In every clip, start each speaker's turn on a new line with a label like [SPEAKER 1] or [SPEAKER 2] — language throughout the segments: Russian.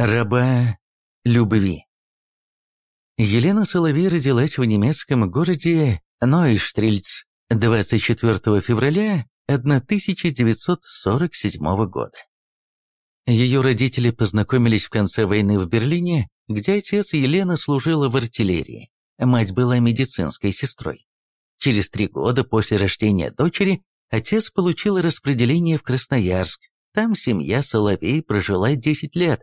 [SPEAKER 1] Раба любви. Елена Соловей родилась в немецком городе Нойштрельц 24 февраля 1947 года. Ее родители познакомились в конце войны в Берлине, где отец Елена служила в артиллерии, мать была медицинской сестрой. Через три года после рождения дочери отец получил распределение в Красноярск, там семья Соловей прожила 10 лет,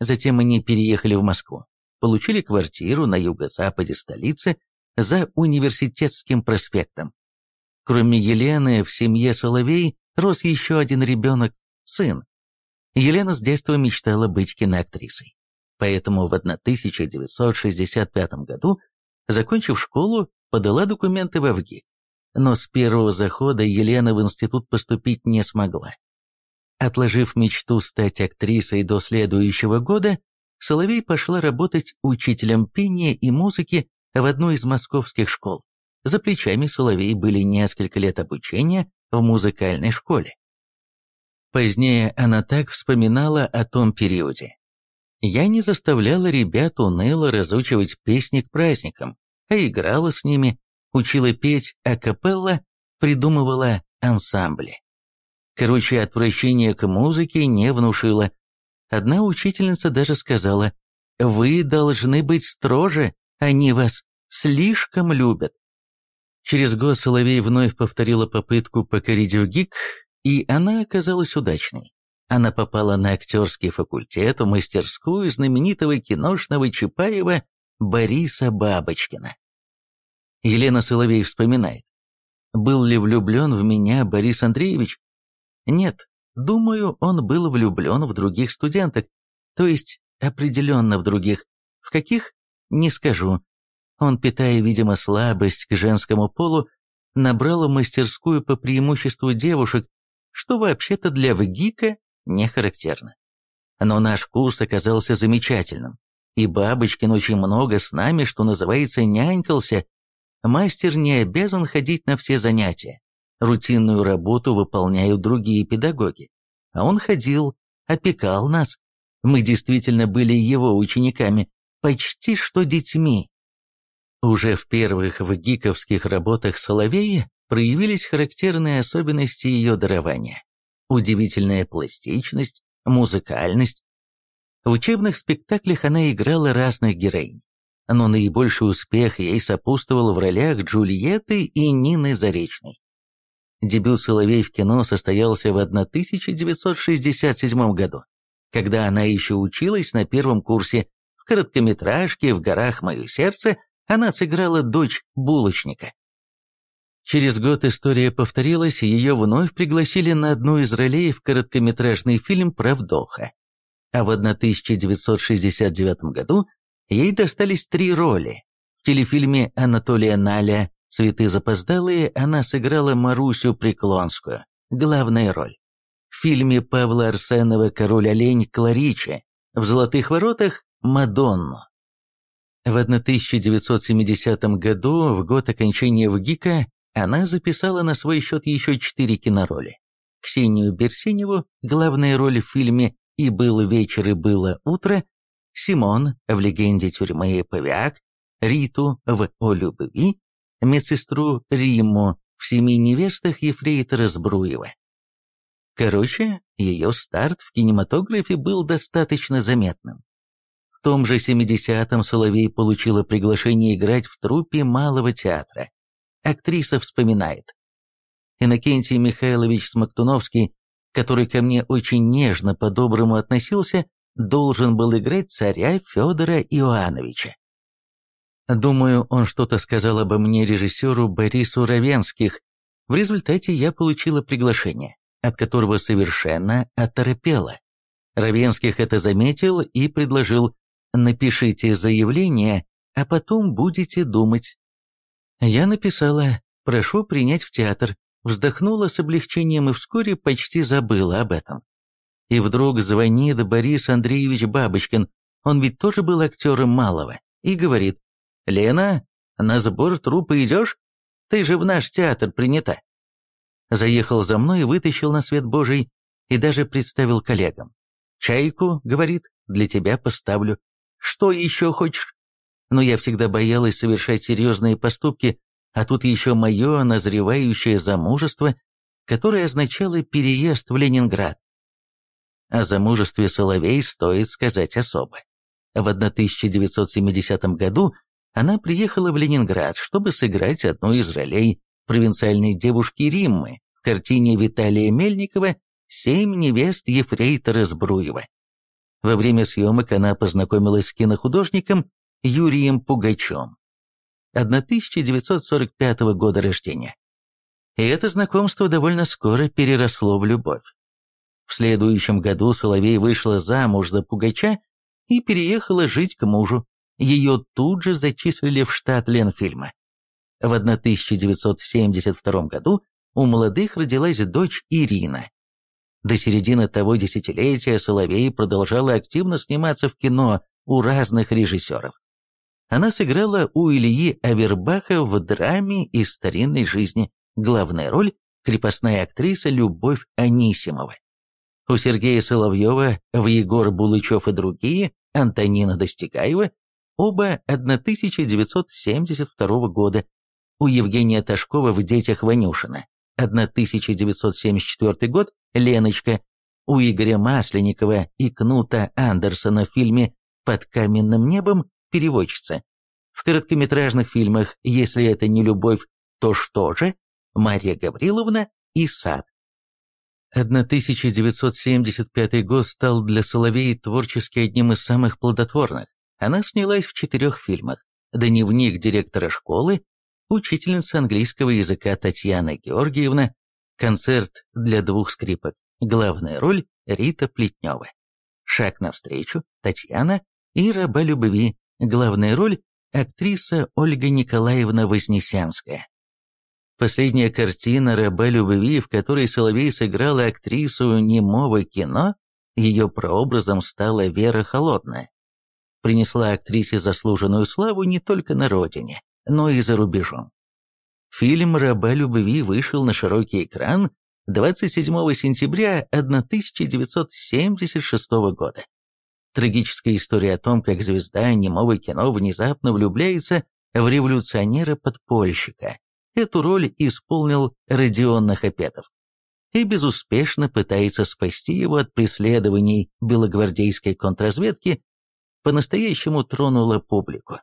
[SPEAKER 1] Затем они переехали в Москву, получили квартиру на юго-западе столицы за университетским проспектом. Кроме Елены, в семье Соловей рос еще один ребенок, сын. Елена с детства мечтала быть киноактрисой. Поэтому в 1965 году, закончив школу, подала документы в ВГИК. Но с первого захода Елена в институт поступить не смогла. Отложив мечту стать актрисой до следующего года, Соловей пошла работать учителем пения и музыки в одну из московских школ. За плечами Соловей были несколько лет обучения в музыкальной школе. Позднее она так вспоминала о том периоде. «Я не заставляла ребят уныло разучивать песни к праздникам, а играла с ними, учила петь акапелла, придумывала ансамбли. Короче, отвращение к музыке не внушило. Одна учительница даже сказала, «Вы должны быть строже, они вас слишком любят». Через год Соловей вновь повторила попытку покорить в ГИК, и она оказалась удачной. Она попала на актерский факультет в мастерскую знаменитого киношного Чапаева Бориса Бабочкина. Елена Соловей вспоминает. «Был ли влюблен в меня Борис Андреевич? Нет, думаю, он был влюблен в других студенток, то есть определенно в других. В каких? Не скажу. Он, питая, видимо, слабость к женскому полу, набрал мастерскую по преимуществу девушек, что вообще-то для ВГИКа не характерно. Но наш курс оказался замечательным, и Бабочкин очень много с нами, что называется, нянькался. Мастер не обязан ходить на все занятия, Рутинную работу выполняют другие педагоги. А он ходил, опекал нас. Мы действительно были его учениками, почти что детьми. Уже в первых вгиковских работах Соловея проявились характерные особенности ее дарования. Удивительная пластичность, музыкальность. В учебных спектаклях она играла разных героинь, но наибольший успех ей сопутствовал в ролях Джульетты и Нины Заречной. Дебют Соловей в кино состоялся в 1967 году, когда она еще училась на первом курсе. В короткометражке «В горах мое сердце» она сыграла дочь булочника. Через год история повторилась, ее вновь пригласили на одну из ролей в короткометражный фильм «Правдоха». А в 1969 году ей достались три роли. В телефильме Анатолия Наля «Цветы запоздалые» она сыграла Марусю Преклонскую, главная роль. В фильме Павла Арсенова «Король-олень» Кларича, в «Золотых воротах» Мадонну. В 1970 году, в год окончания ВГИКа, она записала на свой счет еще четыре кинороли. Ксению Берсеневу, главная роль в фильме «И был вечер, и было утро», Симон в «Легенде тюрьмы Павиак», Риту в «О любви», медсестру Риму в «Семи невестах» ефрейтора Сбруева. Короче, ее старт в кинематографе был достаточно заметным. В том же 70-м Соловей получила приглашение играть в труппе Малого театра. Актриса вспоминает. Иннокентий Михайлович Смоктуновский, который ко мне очень нежно по-доброму относился, должен был играть царя Федора Иоанновича. Думаю, он что-то сказал обо мне режиссеру Борису Равенских. В результате я получила приглашение, от которого совершенно оторопела. Равенских это заметил и предложил «напишите заявление, а потом будете думать». Я написала «прошу принять в театр», вздохнула с облегчением и вскоре почти забыла об этом. И вдруг звонит Борис Андреевич Бабочкин, он ведь тоже был актером малого, и говорит «Лена, на сбор трупа идешь? Ты же в наш театр принята». Заехал за мной, вытащил на свет Божий и даже представил коллегам. «Чайку, — говорит, для тебя поставлю. Что еще хочешь? Но я всегда боялась совершать серьезные поступки, а тут еще мое назревающее замужество, которое означало переезд в Ленинград. О замужестве Соловей стоит сказать особо. В 1970 году она приехала в Ленинград, чтобы сыграть одну из ролей провинциальной девушки Риммы в картине Виталия Мельникова «Семь невест Ефрейтора Сбруева». Во время съемок она познакомилась с кинохудожником Юрием Пугачем, 1945 года рождения. И это знакомство довольно скоро переросло в любовь. В следующем году Соловей вышла замуж за Пугача и переехала жить к мужу. Ее тут же зачислили в штат Ленфильма. В 1972 году у молодых родилась дочь Ирина. До середины того десятилетия Соловей продолжала активно сниматься в кино у разных режиссеров. Она сыграла у Ильи Авербаха в драме из старинной жизни. Главная роль – крепостная актриса Любовь Анисимова. У Сергея Соловьева в «Егор Булычев и другие» Антонина Достигаева, оба 1972 года. У Евгения Ташкова в «Детях Ванюшина» 1974 год «Леночка». У Игоря Масленникова и Кнута Андерсона в фильме «Под каменным небом» переводчица. В короткометражных фильмах «Если это не любовь, то что же?» Мария Гавриловна и «Сад». 1975 год стал для Соловей творчески одним из самых плодотворных. Она снялась в четырех фильмах. «Дневник директора школы», «Учительница английского языка Татьяна Георгиевна», «Концерт для двух скрипок», главная роль Рита Плетнева, «Шаг навстречу», Татьяна и «Раба любви», главная роль актриса Ольга Николаевна Вознесенская. Последняя картина «Раба любви», в которой Соловей сыграла актрису немого кино, ее прообразом стала Вера Холодная. Принесла актрисе заслуженную славу не только на родине, но и за рубежом. Фильм «Раба любви» вышел на широкий экран 27 сентября 1976 года. Трагическая история о том, как звезда немого кино внезапно влюбляется в революционера-подпольщика, Эту роль исполнил Родион Нахапетов и безуспешно пытается спасти его от преследований белогвардейской контрразведки, по-настоящему тронула публику.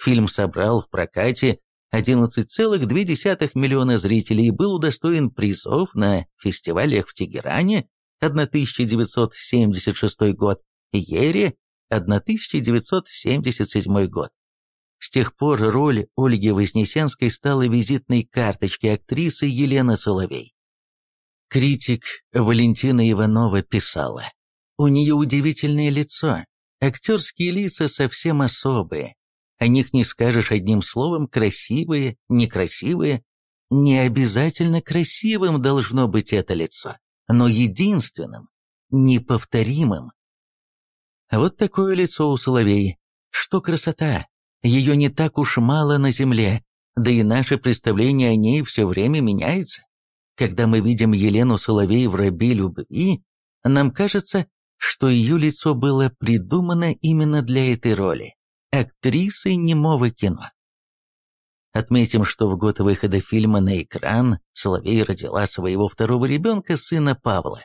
[SPEAKER 1] Фильм собрал в прокате 11,2 миллиона зрителей и был удостоен призов на фестивалях в Тегеране 1976 год, Ере 1977 год. С тех пор роль Ольги Вознесенской стала визитной карточкой актрисы Елены Соловей. Критик Валентина Иванова писала, «У нее удивительное лицо, актерские лица совсем особые, о них не скажешь одним словом красивые, некрасивые. Не обязательно красивым должно быть это лицо, но единственным, неповторимым. Вот такое лицо у Соловей. Что красота, ее не так уж мало на земле, да и наше представление о ней все время меняется. Когда мы видим Елену Соловей в «Рабе любви», нам кажется, что ее лицо было придумано именно для этой роли – актрисы немого кино. Отметим, что в год выхода фильма на экран Соловей родила своего второго ребенка, сына Павла.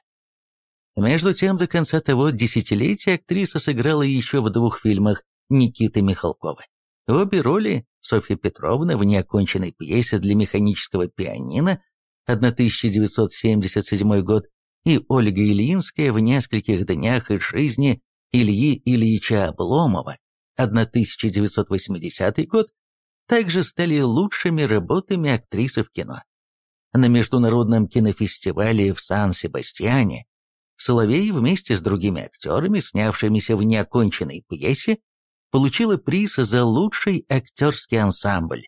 [SPEAKER 1] Между тем, до конца того десятилетия актриса сыграла еще в двух фильмах Никиты Михалкова. Обе роли Софья Петровна в неоконченной пьесе для механического пианино 1977 год и Ольга Ильинская в нескольких днях из жизни Ильи Ильича Обломова 1980 год также стали лучшими работами актрисы в кино. На Международном кинофестивале в Сан-Себастьяне Соловей вместе с другими актерами, снявшимися в неоконченной пьесе, получила приз за лучший актерский ансамбль.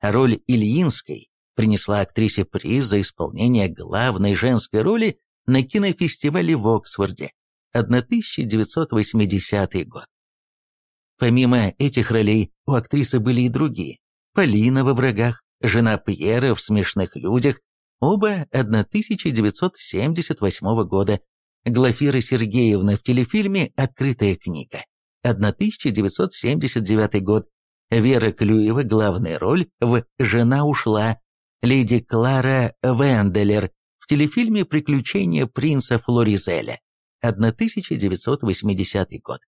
[SPEAKER 1] роль Ильинской принесла актрисе приз за исполнение главной женской роли на кинофестивале в Оксфорде 1980 год. Помимо этих ролей у актрисы были и другие. Полина во «Врагах», жена Пьера в «Смешных людях», оба 1978 года, Глафира Сергеевна в телефильме «Открытая книга». 1979 год. Вера Клюева, главная роль в «Жена ушла». Леди Клара Венделер телефильме «Приключения принца Флоризеля». 1980 год.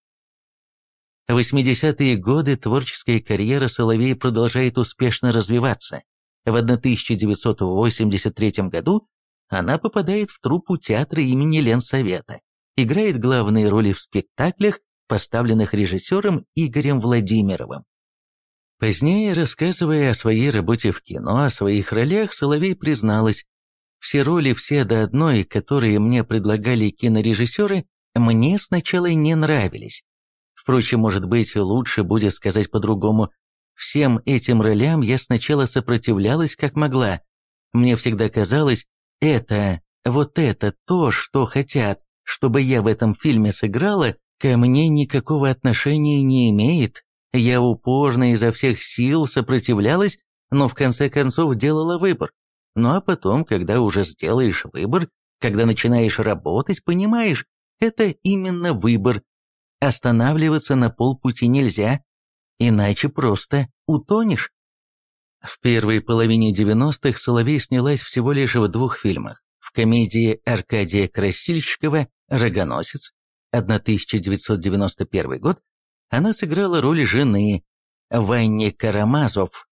[SPEAKER 1] В 80-е годы творческая карьера Соловей продолжает успешно развиваться. В 1983 году она попадает в труппу театра имени Ленсовета, играет главные роли в спектаклях, поставленных режиссером Игорем Владимировым. Позднее, рассказывая о своей работе в кино, о своих ролях, Соловей призналась, «Все роли, все до одной, которые мне предлагали кинорежиссеры, мне сначала не нравились. Впрочем, может быть, лучше будет сказать по-другому. Всем этим ролям я сначала сопротивлялась как могла. Мне всегда казалось, это, вот это то, что хотят, чтобы я в этом фильме сыграла, ко мне никакого отношения не имеет. Я упорно изо всех сил сопротивлялась, но в конце концов делала выбор. Ну а потом, когда уже сделаешь выбор, когда начинаешь работать, понимаешь, это именно выбор. Останавливаться на полпути нельзя, иначе просто утонешь. В первой половине 90-х Соловей снялась всего лишь в двух фильмах. В комедии Аркадия Красильщикова «Рогоносец» 1991 год она сыграла роль жены Ванни Карамазов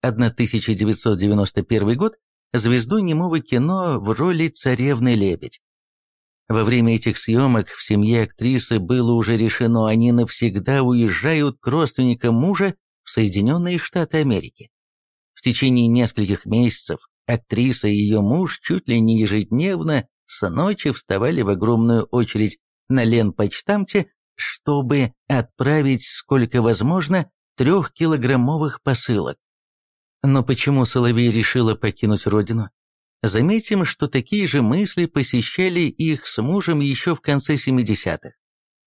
[SPEAKER 1] 1991 год, звезду немого кино в роли царевны Лебедь. Во время этих съемок в семье актрисы было уже решено, они навсегда уезжают к родственникам мужа в Соединенные Штаты Америки. В течение нескольких месяцев актриса и ее муж чуть ли не ежедневно с ночи вставали в огромную очередь на Ленпочтамте, чтобы отправить, сколько возможно, трехкилограммовых посылок. Но почему Соловей решила покинуть родину? Заметим, что такие же мысли посещали их с мужем еще в конце 70-х,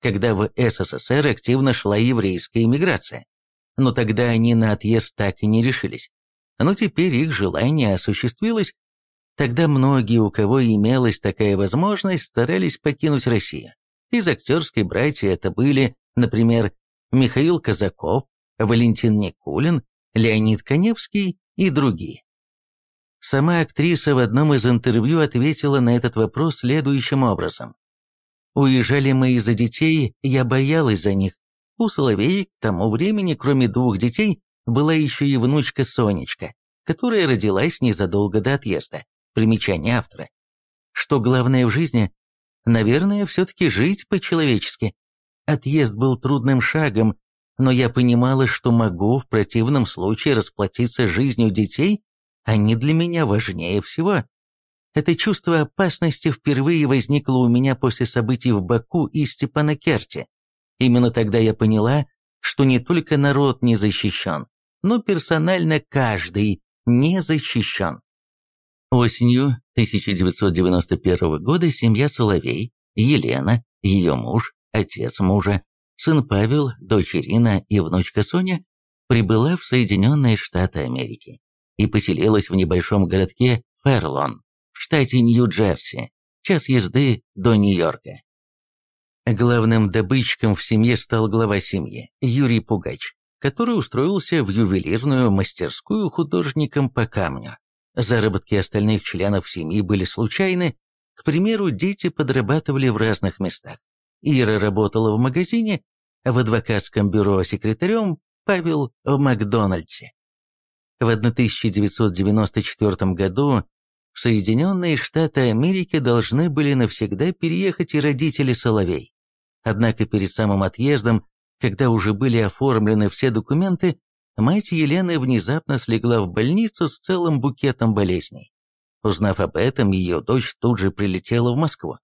[SPEAKER 1] когда в СССР активно шла еврейская иммиграция. Но тогда они на отъезд так и не решились но теперь их желание осуществилось. Тогда многие, у кого имелась такая возможность, старались покинуть Россию. Из актерской братья это были, например, Михаил Казаков, Валентин Никулин, Леонид Коневский и другие. Сама актриса в одном из интервью ответила на этот вопрос следующим образом. «Уезжали мы из-за детей, я боялась за них. У Соловей к тому времени, кроме двух детей, была еще и внучка Сонечка, которая родилась незадолго до отъезда. Примечание автора. Что главное в жизни? Наверное, все-таки жить по-человечески. Отъезд был трудным шагом, но я понимала, что могу в противном случае расплатиться жизнью детей, они для меня важнее всего. Это чувство опасности впервые возникло у меня после событий в Баку и Степанакерте. Именно тогда я поняла, что не только народ не защищен, но персонально каждый не защищен. Осенью 1991 года семья Соловей, Елена, ее муж, отец мужа, сын Павел, дочь Ирина и внучка Соня прибыла в Соединенные Штаты Америки и поселилась в небольшом городке Ферлон в штате Нью-Джерси, час езды до Нью-Йорка. Главным добытчиком в семье стал глава семьи, Юрий Пугач который устроился в ювелирную мастерскую художником по камню. Заработки остальных членов семьи были случайны, к примеру, дети подрабатывали в разных местах. Ира работала в магазине, а в адвокатском бюро секретарем, Павел в Макдональдсе. В 1994 году в Соединенные Штаты Америки должны были навсегда переехать и родители Соловей. Однако перед самым отъездом когда уже были оформлены все документы, мать Елены внезапно слегла в больницу с целым букетом болезней. Узнав об этом, ее дочь тут же прилетела в Москву.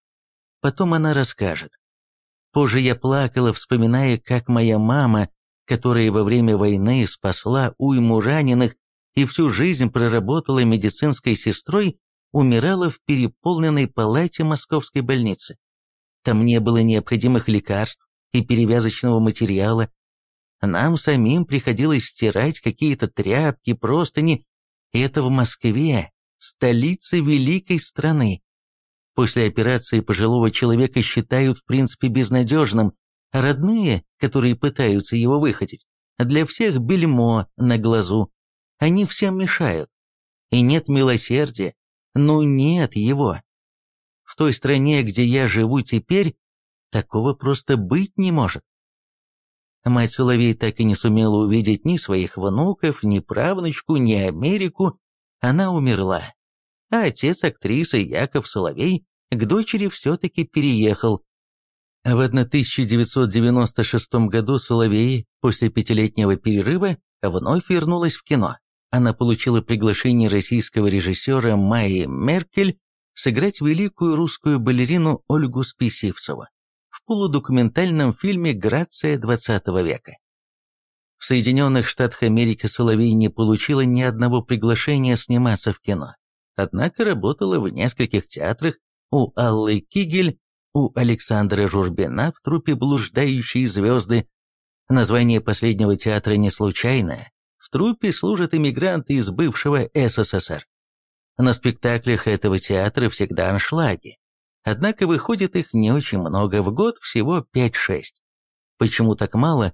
[SPEAKER 1] Потом она расскажет. Позже я плакала, вспоминая, как моя мама, которая во время войны спасла уйму раненых и всю жизнь проработала медицинской сестрой, умирала в переполненной палате московской больницы. Там не было необходимых лекарств, и перевязочного материала. Нам самим приходилось стирать какие-то тряпки, простыни. Это в Москве, столице великой страны. После операции пожилого человека считают в принципе безнадежным, а родные, которые пытаются его выходить, для всех бельмо на глазу. Они всем мешают. И нет милосердия. Ну нет его. В той стране, где я живу теперь, такого просто быть не может. Мать Соловей так и не сумела увидеть ни своих внуков, ни правнучку, ни Америку. Она умерла. А отец актрисы Яков Соловей к дочери все-таки переехал. В 1996 году Соловей после пятилетнего перерыва вновь вернулась в кино. Она получила приглашение российского режиссера Майи Меркель сыграть великую русскую балерину Ольгу Списивцеву в полудокументальном фильме «Грация XX века». В Соединенных Штатах Америки Соловей не получила ни одного приглашения сниматься в кино, однако работала в нескольких театрах у Аллы Кигель, у Александра Журбина в труппе «Блуждающие звезды». Название последнего театра не случайное. В труппе служат иммигранты из бывшего СССР. На спектаклях этого театра всегда аншлаги. Однако выходит их не очень много, в год всего 5-6. Почему так мало?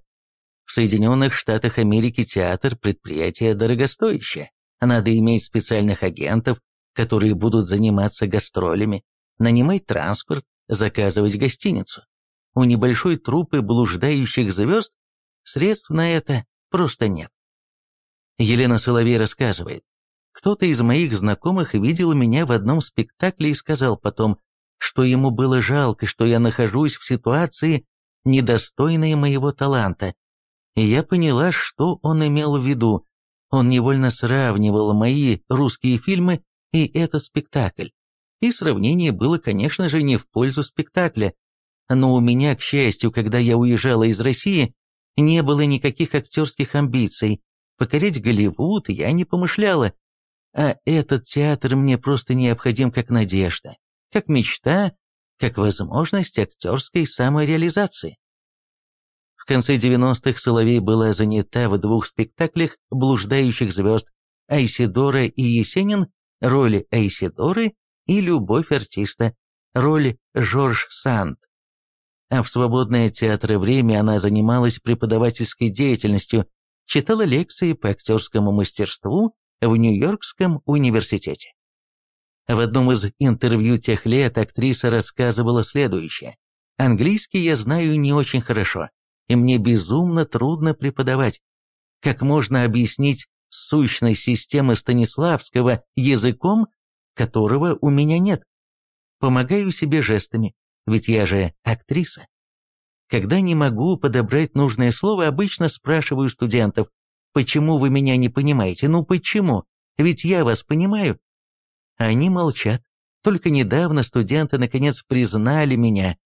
[SPEAKER 1] В Соединенных Штатах Америки театр – предприятие дорогостоящее. Надо иметь специальных агентов, которые будут заниматься гастролями, нанимать транспорт, заказывать гостиницу. У небольшой труппы блуждающих звезд средств на это просто нет. Елена Соловей рассказывает, кто-то из моих знакомых видел меня в одном спектакле и сказал потом, что ему было жалко, что я нахожусь в ситуации, недостойной моего таланта. И я поняла, что он имел в виду. Он невольно сравнивал мои русские фильмы и этот спектакль. И сравнение было, конечно же, не в пользу спектакля. Но у меня, к счастью, когда я уезжала из России, не было никаких актерских амбиций. Покорять Голливуд я не помышляла. А этот театр мне просто необходим как надежда, как мечта, как возможность актерской самореализации. В конце 90-х Соловей была занята в двух спектаклях «Блуждающих звезд» Айсидора и Есенин, роли Айсидоры и «Любовь артиста», роль Жорж Санд. А в свободное театр время она занималась преподавательской деятельностью, читала лекции по актерскому мастерству в Нью-Йоркском университете. В одном из интервью тех лет актриса рассказывала следующее. «Английский я знаю не очень хорошо, и мне безумно трудно преподавать. Как можно объяснить сущность системы Станиславского языком, которого у меня нет? Помогаю себе жестами, ведь я же актриса. Когда не могу подобрать нужное слово, обычно спрашиваю студентов, почему вы меня не понимаете? Ну почему? Ведь я вас понимаю. Они молчат. Только недавно студенты наконец признали меня.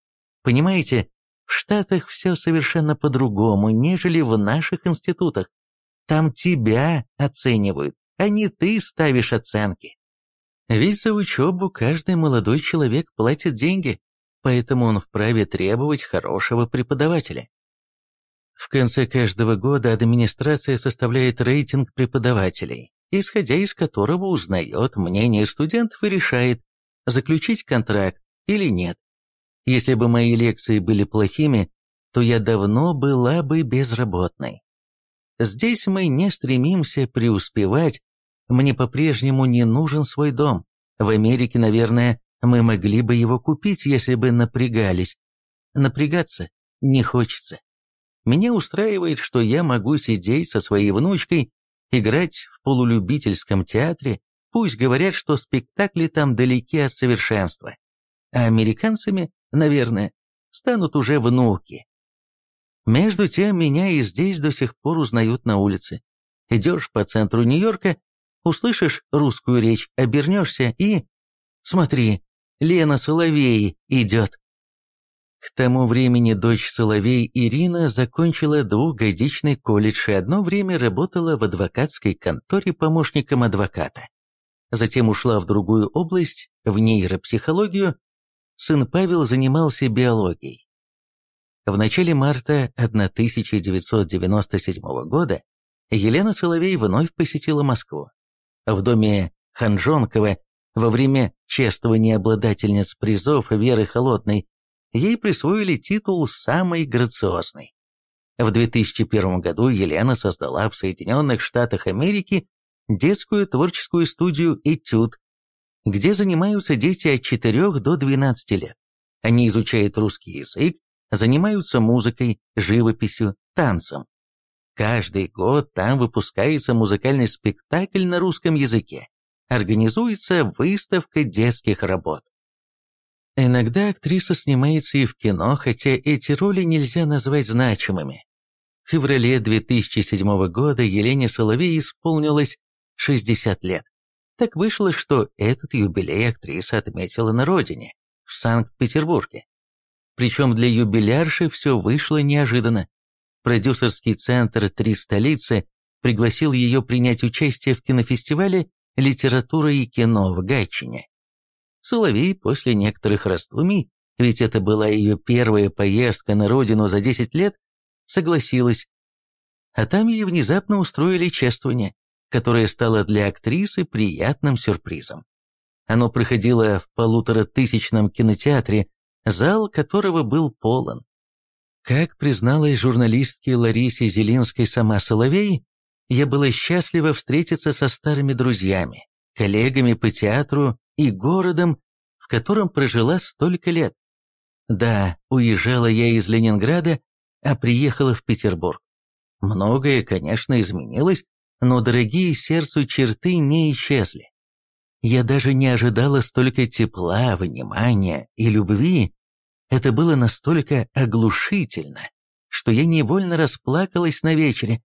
[SPEAKER 1] Понимаете, в Штатах все совершенно по-другому, нежели в наших институтах. Там тебя оценивают, а не ты ставишь оценки. Ведь за учебу каждый молодой человек платит деньги, поэтому он вправе требовать хорошего преподавателя. В конце каждого года администрация составляет рейтинг преподавателей, исходя из которого узнает мнение студентов и решает, заключить контракт или нет. Если бы мои лекции были плохими, то я давно была бы безработной. Здесь мы не стремимся преуспевать, мне по-прежнему не нужен свой дом. В Америке, наверное, мы могли бы его купить, если бы напрягались. Напрягаться не хочется. Меня устраивает, что я могу сидеть со своей внучкой, играть в полулюбительском театре, пусть говорят, что спектакли там далеки от совершенства. А американцами, наверное, станут уже внуки. Между тем, меня и здесь до сих пор узнают на улице. Идешь по центру Нью-Йорка, услышишь русскую речь, обернешься и... Смотри, Лена Соловей идет. К тому времени дочь Соловей Ирина закончила двухгодичный колледж и одно время работала в адвокатской конторе помощником адвоката. Затем ушла в другую область, в нейропсихологию. Сын Павел занимался биологией. В начале марта 1997 года Елена Соловей вновь посетила Москву. В доме Ханжонкова Во время чествования обладательниц призов Веры Холодной ей присвоили титул «самой грациозной». В 2001 году Елена создала в Соединенных Штатах Америки детскую творческую студию «Этюд», где занимаются дети от 4 до 12 лет. Они изучают русский язык, занимаются музыкой, живописью, танцем. Каждый год там выпускается музыкальный спектакль на русском языке. Организуется выставка детских работ. Иногда актриса снимается и в кино, хотя эти роли нельзя назвать значимыми. В феврале 2007 года Елене Соловей исполнилось 60 лет. Так вышло, что этот юбилей актриса отметила на родине, в Санкт-Петербурге. Причем для юбилярши все вышло неожиданно. Продюсерский центр «Три столицы» пригласил ее принять участие в кинофестивале «Литература и кино» в Гатчине. Соловей после некоторых раздумий, ведь это была ее первая поездка на родину за 10 лет, согласилась. А там ей внезапно устроили чествование, которое стало для актрисы приятным сюрпризом. Оно проходило в полуторатысячном кинотеатре, зал которого был полон. Как призналась журналистке Ларисе Зелинской сама Соловей, я была счастлива встретиться со старыми друзьями, коллегами по театру и городом, в котором прожила столько лет. Да, уезжала я из Ленинграда, а приехала в Петербург. Многое, конечно, изменилось, но дорогие сердцу черты не исчезли. Я даже не ожидала столько тепла, внимания и любви. Это было настолько оглушительно, что я невольно расплакалась на вечере.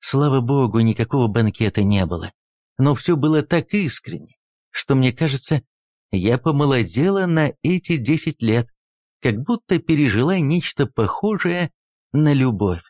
[SPEAKER 1] Слава богу, никакого банкета не было. Но все было так искренне, что мне кажется, я помолодела на эти десять лет, как будто пережила нечто похожее на любовь.